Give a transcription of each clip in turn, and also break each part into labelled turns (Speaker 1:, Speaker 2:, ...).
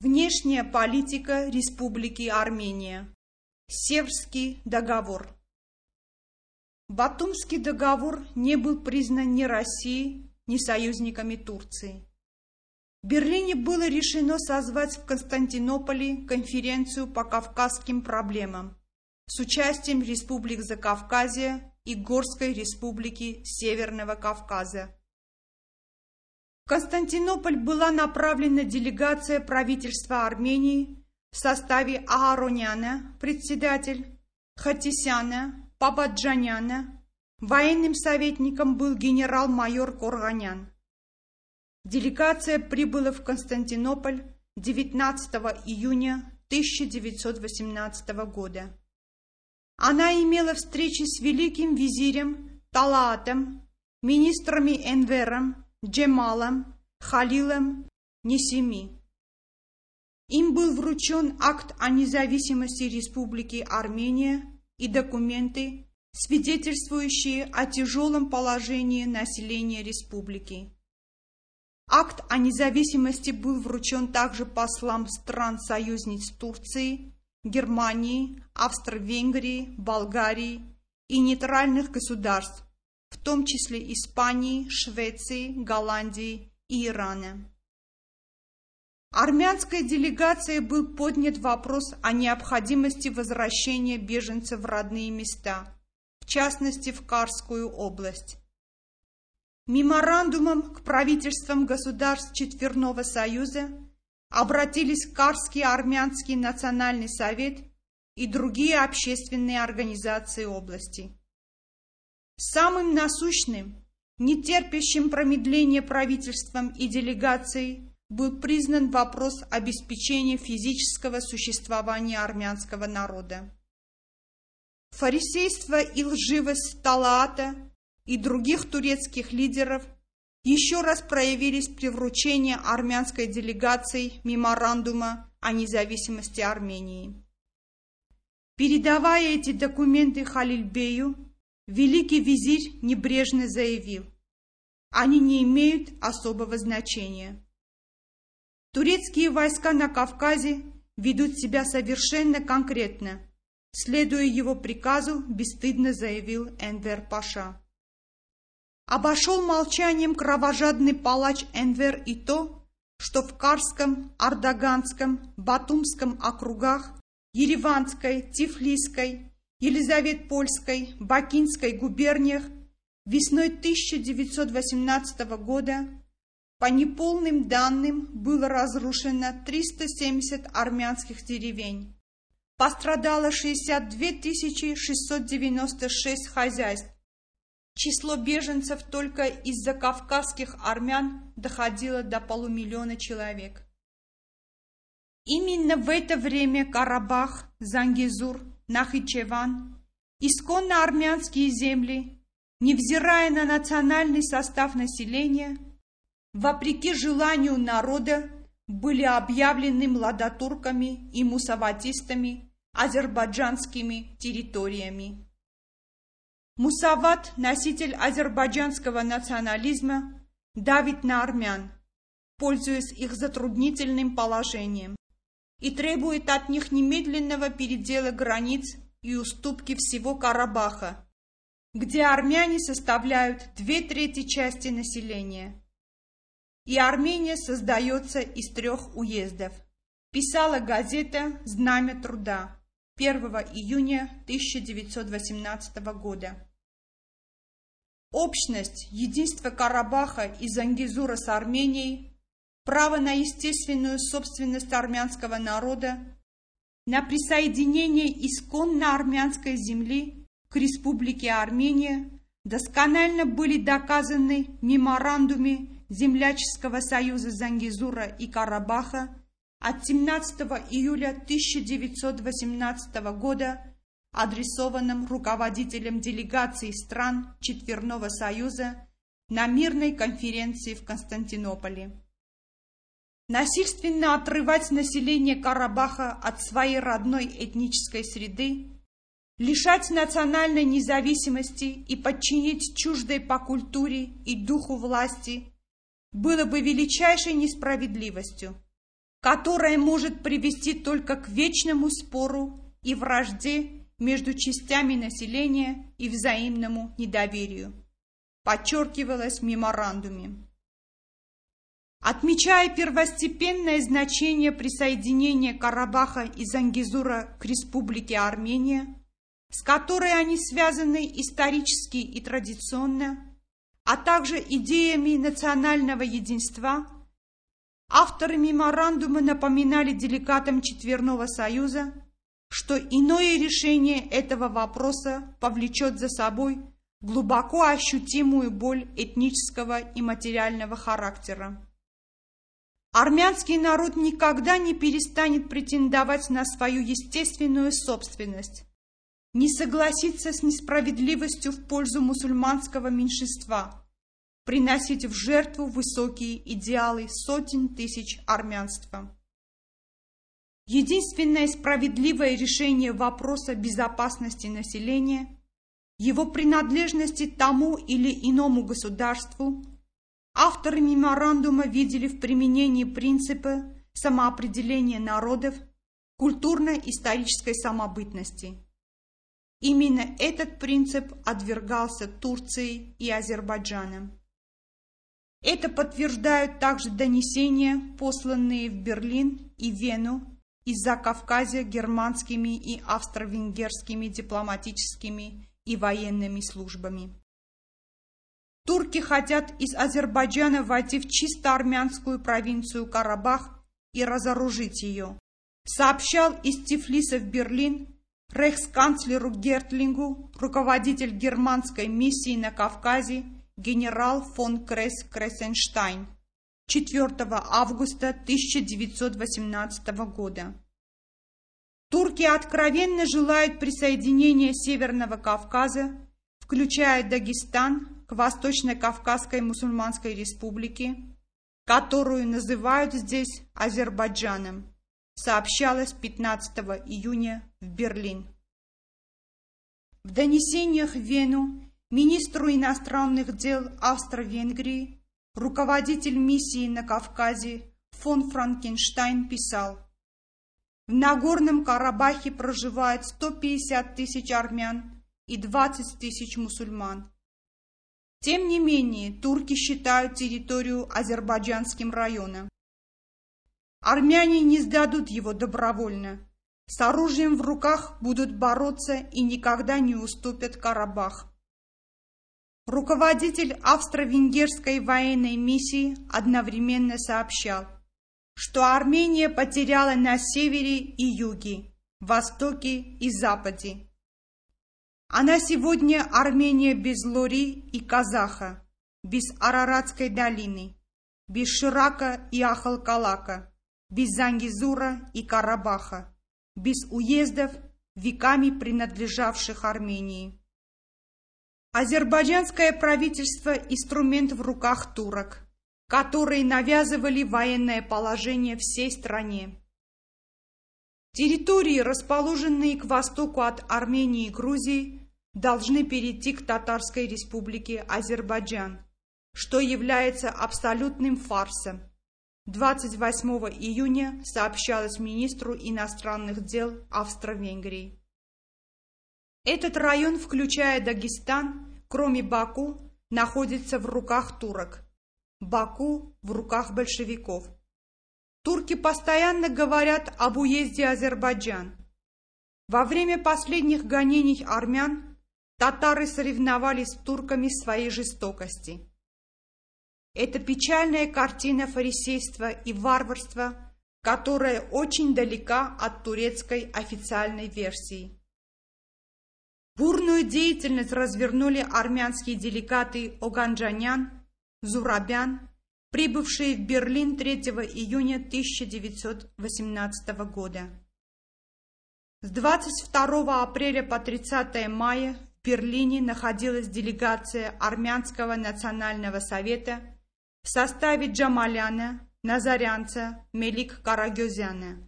Speaker 1: Внешняя политика Республики Армения. Севрский договор. Батумский договор не был признан ни Россией, ни союзниками Турции. В Берлине было решено созвать в Константинополе конференцию по кавказским проблемам с участием республик Закавказья и Горской республики Северного Кавказа Константинополь была направлена делегация правительства Армении в составе Аароняна, председатель, Хатисяна, Пабаджаняна. Военным советником был генерал-майор Корганян. Делегация прибыла в Константинополь 19 июня 1918 года. Она имела встречи с великим визирем Талаатом, министрами Энвером, Джемалом, Халилом, Несими. Им был вручен акт о независимости Республики Армения и документы, свидетельствующие о тяжелом положении населения республики. Акт о независимости был вручен также послам стран-союзниц Турции, Германии, Австро-Венгрии, Болгарии и нейтральных государств, в том числе Испании, Швеции, Голландии и Ирана. Армянской делегацией был поднят вопрос о необходимости возвращения беженцев в родные места, в частности в Карскую область. Меморандумом к правительствам государств Четверного Союза обратились Карский армянский национальный совет и другие общественные организации области. Самым насущным, нетерпящим промедления правительством и делегацией был признан вопрос обеспечения физического существования армянского народа. Фарисейство и лживость Талаата и других турецких лидеров еще раз проявились при вручении армянской делегацией меморандума о независимости Армении. Передавая эти документы Халильбею, Великий визирь небрежно заявил, они не имеют особого значения. Турецкие войска на Кавказе ведут себя совершенно конкретно. Следуя его приказу, бесстыдно заявил Энвер Паша. Обошел молчанием кровожадный палач Энвер и то, что в Карском, Ардаганском, Батумском округах, Ереванской, Тифлисской, Елизавет-Польской, Бакинской губерниях весной 1918 года по неполным данным было разрушено 370 армянских деревень. Пострадало 62 696 хозяйств. Число беженцев только из-за кавказских армян доходило до полумиллиона человек. Именно в это время Карабах, Зангизур, Нахичеван, исконно армянские земли, невзирая на национальный состав населения, вопреки желанию народа, были объявлены младотурками и мусаватистами азербайджанскими территориями. Мусават, носитель азербайджанского национализма, давит на армян, пользуясь их затруднительным положением и требует от них немедленного передела границ и уступки всего Карабаха, где армяне составляют две трети части населения. И Армения создается из трех уездов. Писала газета «Знамя труда» 1 июня 1918 года. Общность, единство Карабаха и Зангизура с Арменией право на естественную собственность армянского народа, на присоединение исконно армянской земли к Республике Армения досконально были доказаны меморандуме Земляческого союза Зангизура и Карабаха от 17 июля 1918 года, адресованным руководителям делегаций стран Четверного Союза на мирной конференции в Константинополе. Насильственно отрывать население Карабаха от своей родной этнической среды, лишать национальной независимости и подчинить чуждой по культуре и духу власти было бы величайшей несправедливостью. которое может привести только к вечному спору и вражде между частями населения и взаимному недоверию, подчеркивалось в меморандуме. Отмечая первостепенное значение присоединения Карабаха и Зангизура к Республике Армения, с которой они связаны исторически и традиционно, а также идеями национального единства, авторы меморандума напоминали делегатам Четверного Союза, что иное решение этого вопроса повлечет за собой глубоко ощутимую боль этнического и материального характера. Армянский народ никогда не перестанет претендовать на свою естественную собственность, не согласится с несправедливостью в пользу мусульманского меньшинства, приносить в жертву высокие идеалы сотен тысяч армянства. Единственное справедливое решение вопроса безопасности населения, его принадлежности тому или иному государству – Авторы меморандума видели в применении принципа самоопределения народов культурно-исторической самобытности. Именно этот принцип отвергался Турцией и Азербайджаном. Это подтверждают также донесения, посланные в Берлин и Вену из-за Кавказа германскими и австро-венгерскими дипломатическими и военными службами. Турки хотят из Азербайджана войти в чисто армянскую провинцию Карабах и разоружить ее. Сообщал из Тифлиса в Берлин рейхсканцлеру Гертлингу руководитель германской миссии на Кавказе генерал фон Кресс Крессенштайн 4 августа 1918 года. Турки откровенно желают присоединения Северного Кавказа, включая Дагестан, к Восточно-Кавказской мусульманской республике, которую называют здесь Азербайджаном, сообщалось 15 июня в Берлин. В донесениях в Вену министру иностранных дел Австро-Венгрии, руководитель миссии на Кавказе фон Франкенштайн писал, в Нагорном Карабахе проживает 150 тысяч армян и 20 тысяч мусульман. Тем не менее, турки считают территорию азербайджанским районом. Армяне не сдадут его добровольно. С оружием в руках будут бороться и никогда не уступят Карабах. Руководитель австро-венгерской военной миссии одновременно сообщал, что Армения потеряла на севере и юге, востоке и западе она сегодня Армения без Лори и Казаха, без Араратской долины, без Ширака и Ахалкалака, без Зангизура и Карабаха, без уездов, веками принадлежавших Армении. Азербайджанское правительство – инструмент в руках турок, которые навязывали военное положение всей стране. Территории, расположенные к востоку от Армении и Грузии, должны перейти к Татарской республике Азербайджан, что является абсолютным фарсом. 28 июня сообщалось министру иностранных дел Австро-Венгрии. Этот район, включая Дагестан, кроме Баку, находится в руках турок. Баку в руках большевиков. Турки постоянно говорят об уезде Азербайджан. Во время последних гонений армян Татары соревновались с турками в своей жестокости. Это печальная картина фарисейства и варварства, которая очень далека от турецкой официальной версии. Бурную деятельность развернули армянские делегаты Оганджанян, Зурабян, прибывшие в Берлин 3 июня 1918 года. С 22 апреля по 30 мая в Берлине находилась делегация Армянского национального совета в составе Джамаляна, Назарянца, Мелик Карагезяна.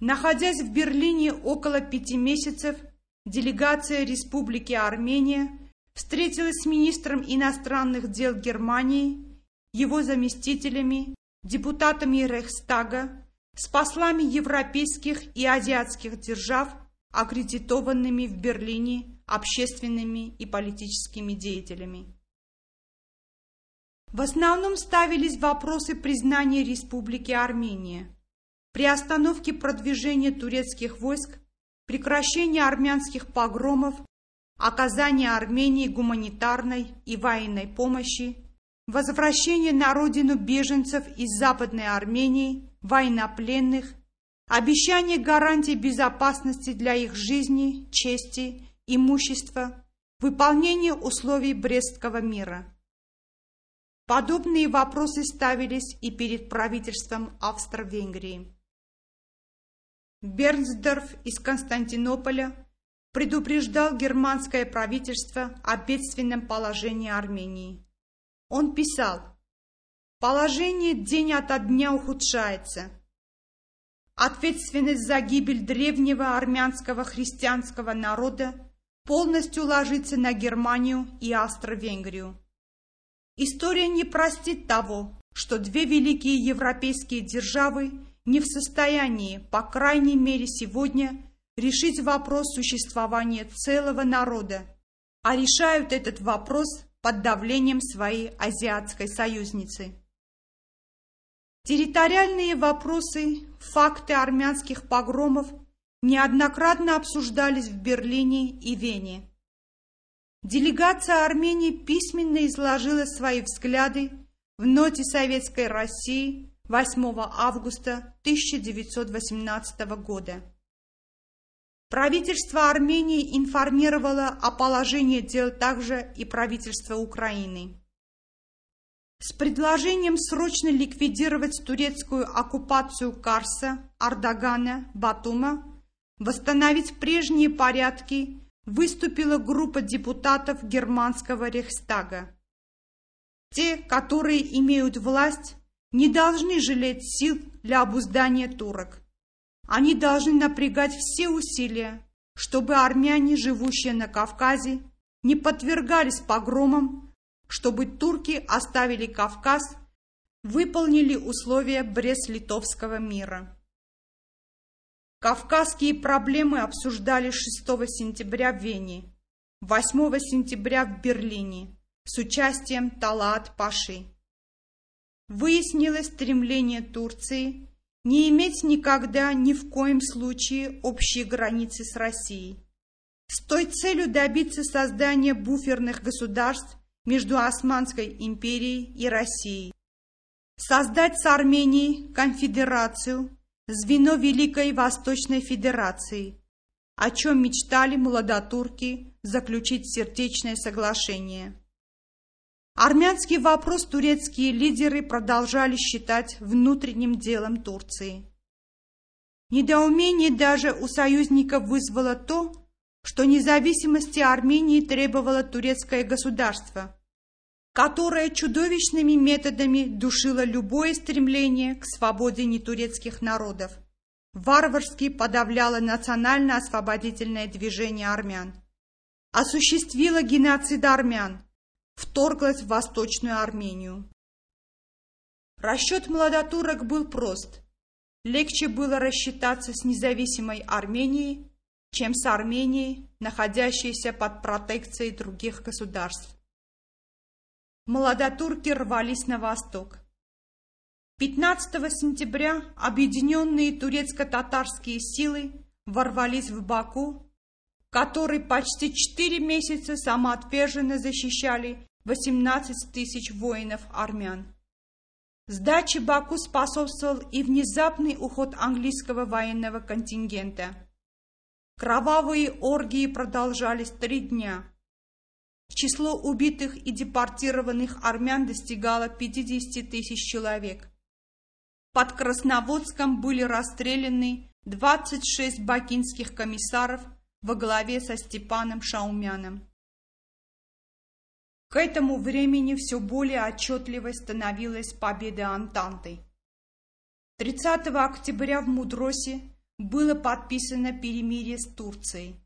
Speaker 1: Находясь в Берлине около пяти месяцев, делегация Республики Армения встретилась с министром иностранных дел Германии, его заместителями, депутатами Рейхстага, с послами европейских и азиатских держав, аккредитованными в Берлине общественными и политическими деятелями. В основном ставились вопросы признания Республики Армения, приостановки продвижения турецких войск, прекращения армянских погромов, оказания Армении гуманитарной и военной помощи, возвращение на родину беженцев из Западной Армении, военнопленных, обещание гарантий безопасности для их жизни, чести, имущества, выполнение условий Брестского мира. Подобные вопросы ставились и перед правительством Австро-Венгрии. Бернсдорф из Константинополя предупреждал германское правительство о бедственном положении Армении. Он писал, «Положение день ото дня ухудшается. Ответственность за гибель древнего армянского христианского народа полностью ложится на Германию и Австро-Венгрию. История не простит того, что две великие европейские державы не в состоянии, по крайней мере сегодня, решить вопрос существования целого народа, а решают этот вопрос под давлением своей азиатской союзницы. Территориальные вопросы, факты армянских погромов неоднократно обсуждались в Берлине и Вене. Делегация Армении письменно изложила свои взгляды в ноте Советской России 8 августа 1918 года. Правительство Армении информировало о положении дел также и правительство Украины. С предложением срочно ликвидировать турецкую оккупацию Карса, Ардагана, Батума, восстановить прежние порядки выступила группа депутатов германского Рейхстага. Те, которые имеют власть, не должны жалеть сил для обуздания турок. Они должны напрягать все усилия, чтобы армяне, живущие на Кавказе, не подвергались погромам, чтобы турки оставили Кавказ, выполнили условия Брест-Литовского мира. Кавказские проблемы обсуждали 6 сентября в Вене, 8 сентября в Берлине с участием Талаат Паши. Выяснилось стремление Турции не иметь никогда ни в коем случае общие границы с Россией. С той целью добиться создания буферных государств между Османской империей и Россией. Создать с Арменией конфедерацию, звено Великой Восточной Федерации, о чем мечтали молодотурки заключить сердечное соглашение. Армянский вопрос турецкие лидеры продолжали считать внутренним делом Турции. Недоумение даже у союзников вызвало то, что независимости Армении требовало турецкое государство, которая чудовищными методами душила любое стремление к свободе нетурецких народов, варварски подавляла национально-освободительное движение армян, осуществила геноцид армян, вторглась в Восточную Армению. Расчет молодотурок был прост. Легче было рассчитаться с независимой Арменией, чем с Арменией, находящейся под протекцией других государств молодотурки рвались на восток. 15 сентября объединенные турецко-татарские силы ворвались в Баку, который почти четыре месяца самоотверженно защищали 18 тысяч воинов-армян. Сдаче Баку способствовал и внезапный уход английского военного контингента. Кровавые оргии продолжались три дня. Число убитых и депортированных армян достигало 50 тысяч человек. Под Красноводском были расстреляны 26 бакинских комиссаров во главе со Степаном Шаумяном. К этому времени все более отчетливой становилась победа Антанты. 30 октября в Мудросе было подписано перемирие с Турцией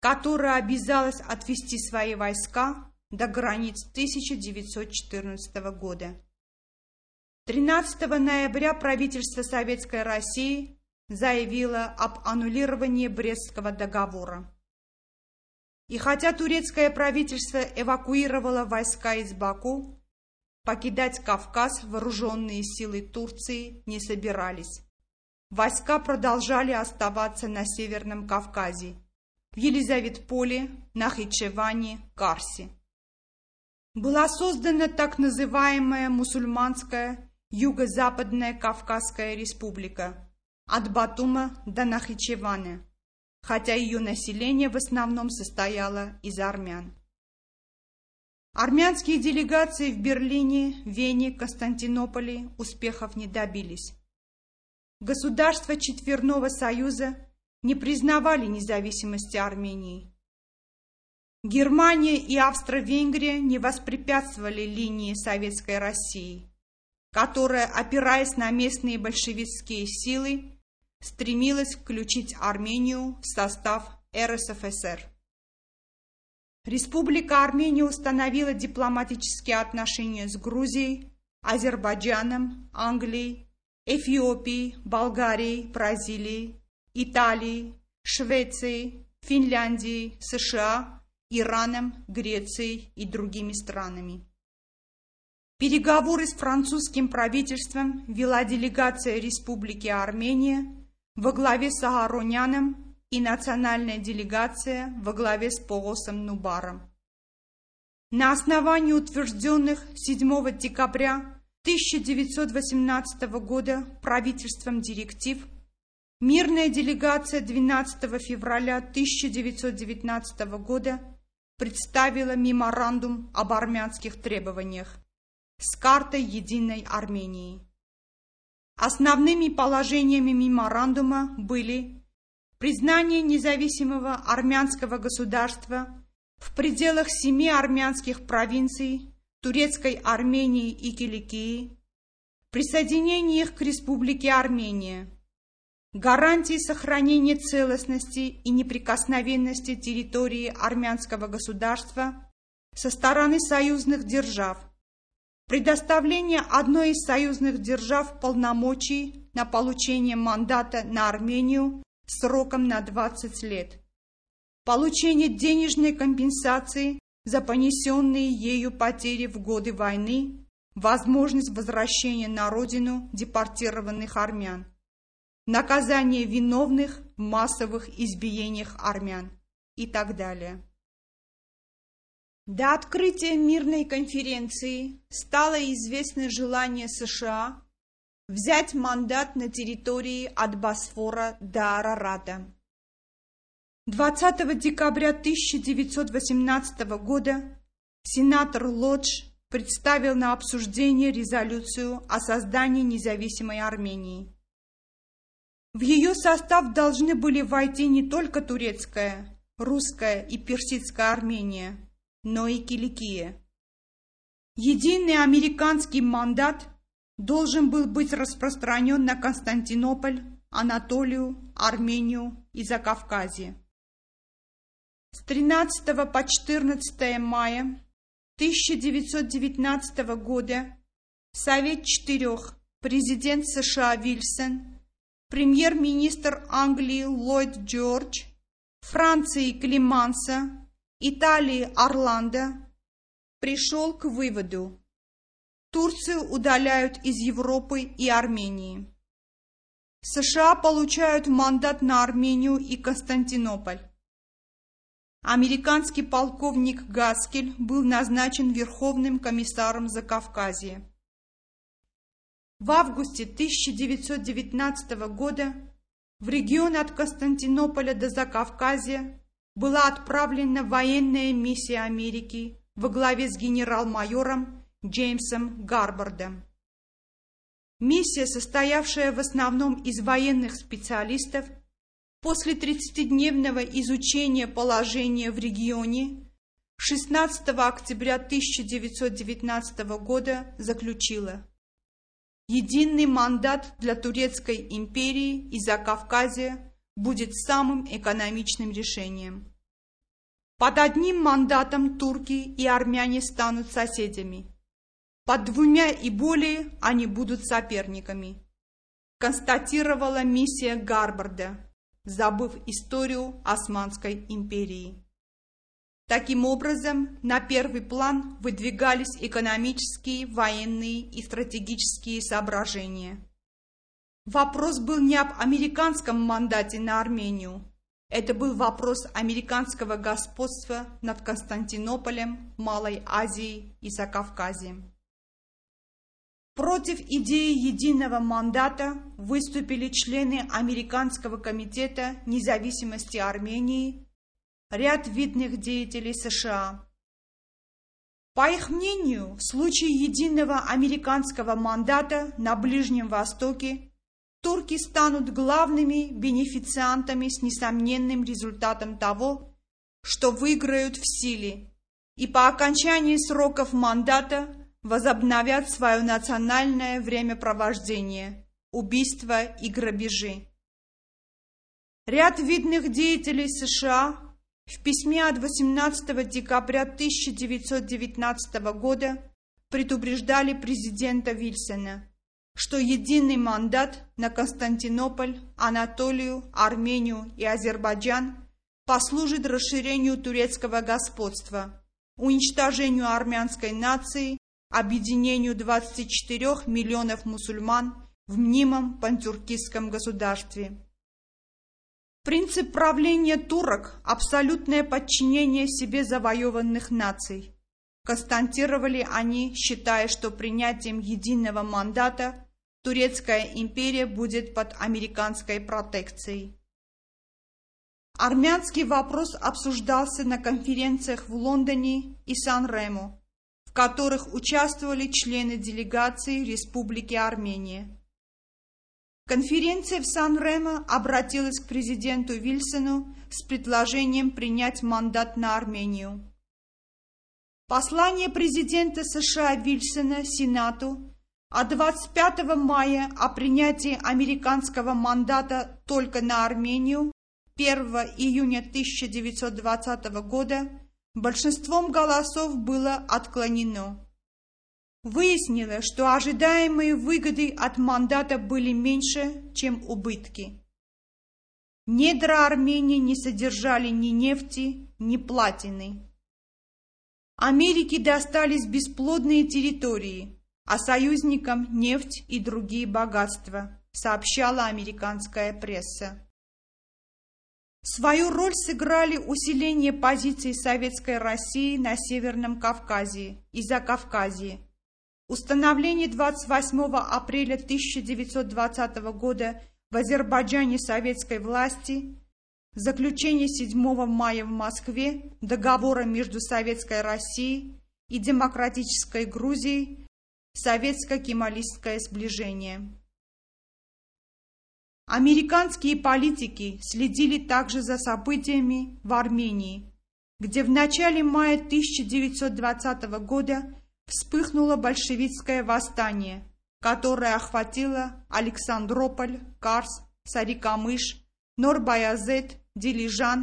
Speaker 1: которая обязалась отвести свои войска до границ 1914 года. 13 ноября правительство Советской России заявило об аннулировании Брестского договора. И хотя турецкое правительство эвакуировало войска из Баку, покидать Кавказ вооруженные силы Турции не собирались. Войска продолжали оставаться на Северном Кавказе, в Елизаветполе, Нахичеване, Карсе. Была создана так называемая мусульманская Юго-Западная Кавказская республика от Батума до Нахичевана, хотя ее население в основном состояло из армян. Армянские делегации в Берлине, Вене, Константинополе успехов не добились. Государства Четверного Союза не признавали независимости Армении. Германия и Австро-Венгрия не воспрепятствовали линии Советской России, которая, опираясь на местные большевистские силы, стремилась включить Армению в состав РСФСР. Республика Армения установила дипломатические отношения с Грузией, Азербайджаном, Англией, Эфиопией, Болгарией, Бразилией, Италией, Швецией, Финляндией, США, Ираном, Грецией и другими странами. Переговоры с французским правительством вела делегация Республики Армения во главе с Агароняном и национальная делегация во главе с Погосом Нубаром. На основании утвержденных 7 декабря 1918 года правительством директив мирная делегация 12 февраля 1919 года представила меморандум об армянских требованиях с картой единой Армении. Основными положениями меморандума были признание независимого армянского государства в пределах семи армянских провинций Турецкой Армении и Киликии, присоединение их к Республике Армения, гарантии сохранения целостности и неприкосновенности территории армянского государства со стороны союзных держав, предоставление одной из союзных держав полномочий на получение мандата на Армению сроком на 20 лет, получение денежной компенсации за понесенные ею потери в годы войны, возможность возвращения на родину депортированных армян, наказание виновных в массовых избиениях армян и так далее. До открытия мирной конференции стало известно желание США взять мандат на территории от Босфора до Арарата. 20 декабря 1918 года сенатор Лодж представил на обсуждение резолюцию о создании независимой Армении. В ее состав должны были войти не только турецкая, русская и персидская Армения – но и Киликия. Единый американский мандат должен был быть распространен на Константинополь, Анатолию, Армению и Закавказье. С 13 по 14 мая 1919 года Совет Четырех, президент США Вильсон, премьер-министр Англии Ллойд Джордж, Франции Климанса, Италии Орландо пришел к выводу, Турцию удаляют из Европы и Армении. США получают мандат на Армению и Константинополь. Американский полковник Гаскель был назначен Верховным комиссаром за Кавказье. В августе 1919 года в регион от Константинополя до Закавказья была отправлена военная миссия Америки во главе с генерал-майором Джеймсом Гарбардом. Миссия, состоявшая в основном из военных специалистов, после 30-дневного изучения положения в регионе 16 октября 1919 года заключила Единый мандат для Турецкой империи и Закавказья будет самым экономичным решением. Под одним мандатом турки и армяне станут соседями. Под двумя и более они будут соперниками, констатировала миссия Гарбарда, забыв историю Османской империи. Таким образом, на первый план выдвигались экономические, военные и стратегические соображения. Вопрос был не об американском мандате на Армению. Это был вопрос американского господства над Константинополем, Малой Азией и Закавказьем. Против идеи единого мандата выступили члены Американского комитета независимости Армении ряд видных деятелей США. По их мнению, в случае единого американского мандата на Ближнем Востоке турки станут главными бенефициантами с несомненным результатом того, что выиграют в силе и по окончании сроков мандата возобновят свое национальное времяпровождение, убийства и грабежи. Ряд видных деятелей США в письме от 18 декабря 1919 года предупреждали президента Вильсона, что единый мандат на Константинополь, Анатолию, Армению и Азербайджан послужит расширению турецкого господства, уничтожению армянской нации, объединению 24 миллионов мусульман в мнимом пантюркистском государстве. Принцип правления турок – абсолютное подчинение себе завоеванных наций. Константировали они, считая, что принятием единого мандата Турецкая империя будет под американской протекцией. Армянский вопрос обсуждался на конференциях в Лондоне и Сан-Ремо, в которых участвовали члены делегации Республики Армения. Конференция в Сан-Ремо обратилась к президенту Вильсону с предложением принять мандат на Армению. Послание президента США Вильсона Сенату а 25 мая о принятии американского мандата только на Армению 1 июня 1920 года большинством голосов было отклонено. Выяснилось, что ожидаемые выгоды от мандата были меньше, чем убытки. Недра Армении не содержали ни нефти, ни платины. Америке достались бесплодные территории, а союзникам нефть и другие богатства, сообщала американская пресса. Свою роль сыграли усиление позиций Советской России на Северном Кавказе и Закавказье, Установление 28 апреля 1920 года в Азербайджане советской власти, заключение 7 мая в Москве договора между Советской Россией и Демократической Грузией советско-кемалистское сближение. Американские политики следили также за событиями в Армении, где в начале мая 1920 года вспыхнуло большевистское восстание, которое охватило Александрополь, Карс, Сарикамыш, Норбаязет, Дилижан,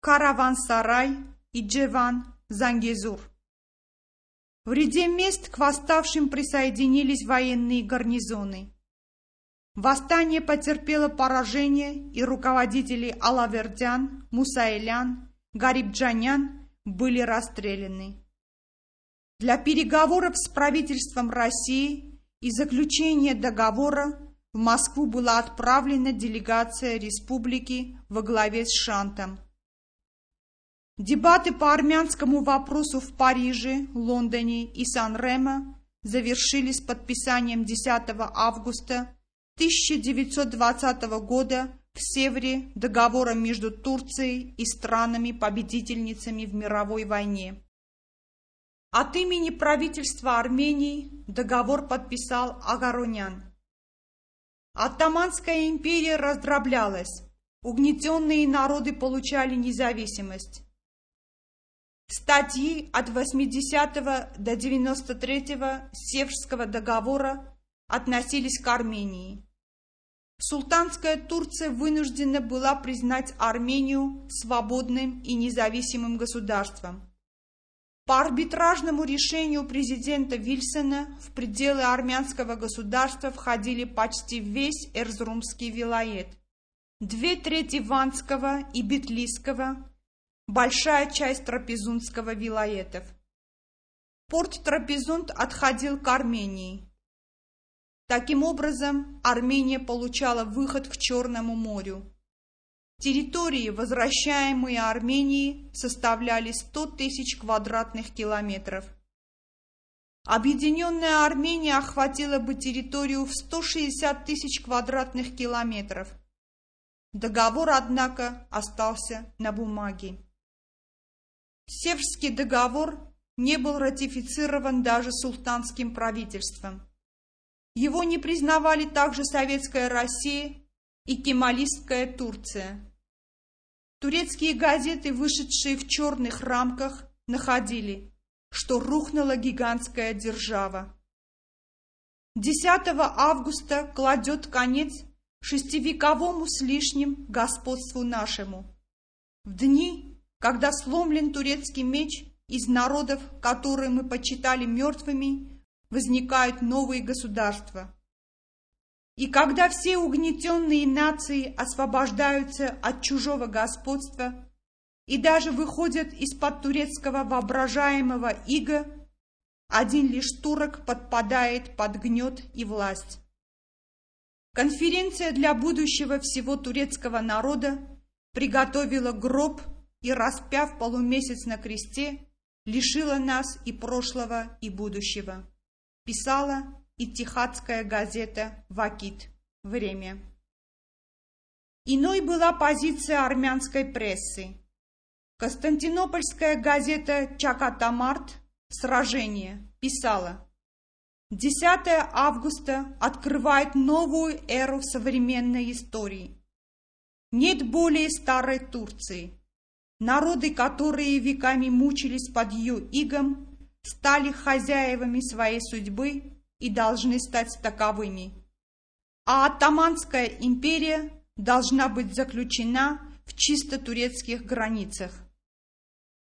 Speaker 1: Караван-Сарай и Джеван, Зангезур. В ряде мест к восставшим присоединились военные гарнизоны. Восстание потерпело поражение, и руководители Алавердян, Мусаэлян, Гарибджанян были расстреляны. Для переговоров с правительством России и заключения договора в Москву была отправлена делегация республики во главе с Шантом. Дебаты по армянскому вопросу в Париже, Лондоне и Сан-Ремо завершились подписанием 10 августа 1920 года в Севере договора между Турцией и странами-победительницами в мировой войне. От имени правительства Армении договор подписал Агаронян. Оттаманская империя раздроблялась, угнетенные народы получали независимость. Статьи от 80 до 93 Севрского договора относились к Армении. Султанская Турция вынуждена была признать Армению свободным и независимым государством По арбитражному решению президента Вильсона в пределы армянского государства входили почти весь Эрзрумский вилает, две трети Ванского и Бетлийского, большая часть Трапезунского вилаетов. Порт Трапезунд отходил к Армении. Таким образом, Армения получала выход к Черному морю. Территории, возвращаемые Армении, составляли 100 тысяч квадратных километров. Объединенная Армения охватила бы территорию в 160 тысяч квадратных километров. Договор, однако, остался на бумаге. Севрский договор не был ратифицирован даже султанским правительством. Его не признавали также Советская Россия и Кемалистская Турция. Турецкие газеты, вышедшие в черных рамках, находили, что рухнула гигантская держава. 10 августа кладет конец шестивековому с лишним господству нашему. В дни, когда сломлен турецкий меч, из народов, которые мы почитали мертвыми, возникают новые государства – и когда все угнетенные нации освобождаются от чужого господства и даже выходят из-под турецкого воображаемого ига, один лишь турок подпадает под гнет и власть. Конференция для будущего всего турецкого народа приготовила гроб и, распяв полумесяц на кресте, лишила нас и прошлого, и будущего. Писала Иттихадская газета «Вакит». Время. Иной была позиция армянской прессы. Константинопольская газета «Чакатамарт» «Сражение» писала 10 августа открывает новую эру в современной истории. Нет более старой Турции. Народы, которые веками мучились под ее игом, стали хозяевами своей судьбы и должны стать таковыми. А Оттоманская империя должна быть заключена в чисто турецких границах.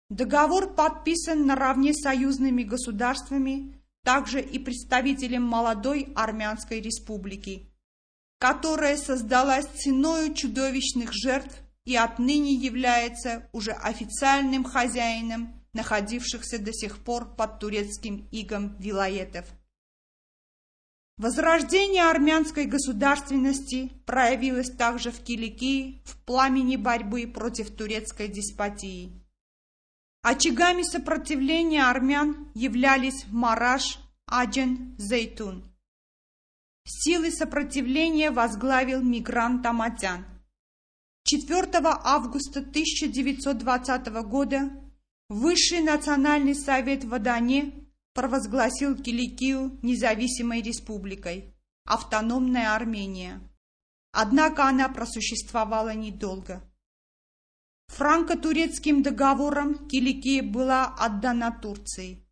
Speaker 1: Договор подписан наравне с союзными государствами, также и представителем молодой Армянской республики, которая создалась ценою чудовищных жертв и отныне является уже официальным хозяином находившихся до сих пор под турецким игом вилоетов. Возрождение армянской государственности проявилось также в Киликии в пламени борьбы против турецкой деспотии. Очагами сопротивления армян являлись Мараш, Аджен, Зейтун. Силы сопротивления возглавил мигрант Аматян. 4 августа 1920 года Высший национальный совет в Адане провозгласил Киликию независимой республикой, автономная Армения. Однако она просуществовала недолго. Франко-турецким договором Киликия была отдана Турции.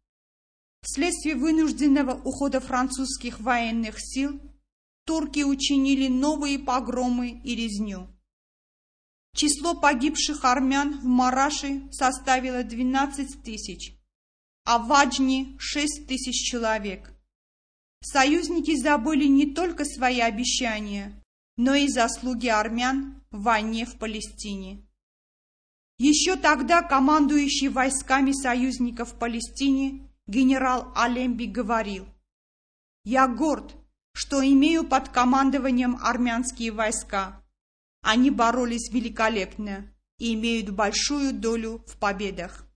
Speaker 1: Вследствие вынужденного ухода французских военных сил турки учинили новые погромы и резню. Число погибших армян в Мараше составило 12 тысяч, а в Аджне шесть тысяч человек. Союзники забыли не только свои обещания, но и заслуги армян в войне в Палестине. Еще тогда командующий войсками союзников в Палестине генерал Алемби говорил, «Я горд, что имею под командованием армянские войска. Они боролись великолепно и имеют большую долю в победах».